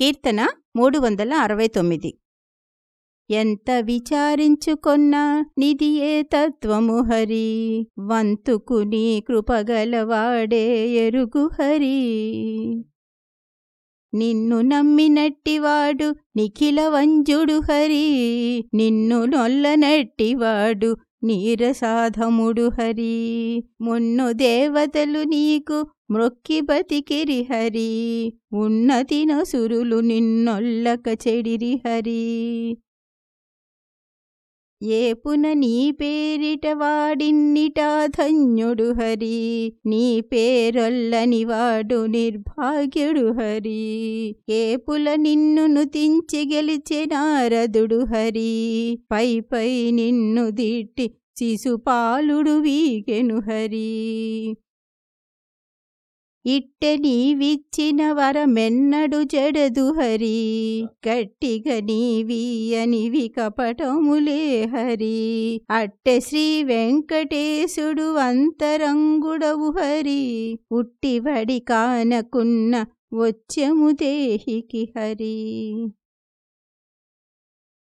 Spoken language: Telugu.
కీర్తన మూడు వందల అరవై తొమ్మిది. ఎంత విచారించుకొన్నా నిదియే తత్వము హరి వంతుకు నీ కృపగలవాడే ఎరుగు హరి. నిన్ను నమ్మినట్టివాడు నిఖిల వంజుడు హరి నిన్ను నొల్లనట్టివాడు నీరసాధముడు హరి. మున్ను దేవతలు నీకు మ్రొక్కి బతికిరి హరి. ఉన్నతిన సురులు నిన్నొల్లక చెడిరి హరి. ఏపున నీ పేరిట వాడిన్నిటా ధన్యుడు హరి. నీ పేరొల్లని వాడు నిర్భాగ్యుడు హరి. ఏపుల నిన్ను నుతించి గెలిచే నారదుడు హరి. పై పై నిన్ను దిట్టి శిశుపాలుడు వీగెను హరి. ఇట్టె నీవిచ్చిన వరమెన్నడు జడదు హరి. గట్టిగ నీవీయనివి కపటములే హరి. అట్టె శ్రీ వెంకటేశుడు అంతరంగుడవు హరి. ఉట్టివడి కానకున్న వచ్చెము దేహికి హరి.